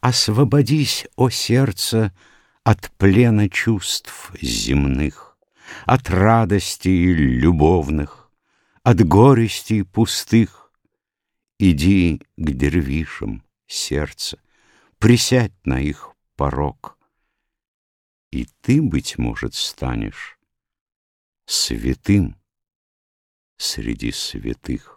Освободись, о сердце, от плена чувств земных, От радостей любовных, от горестей пустых. Иди к дервишам, сердце, присядь на их порог, И ты, быть может, станешь святым среди святых.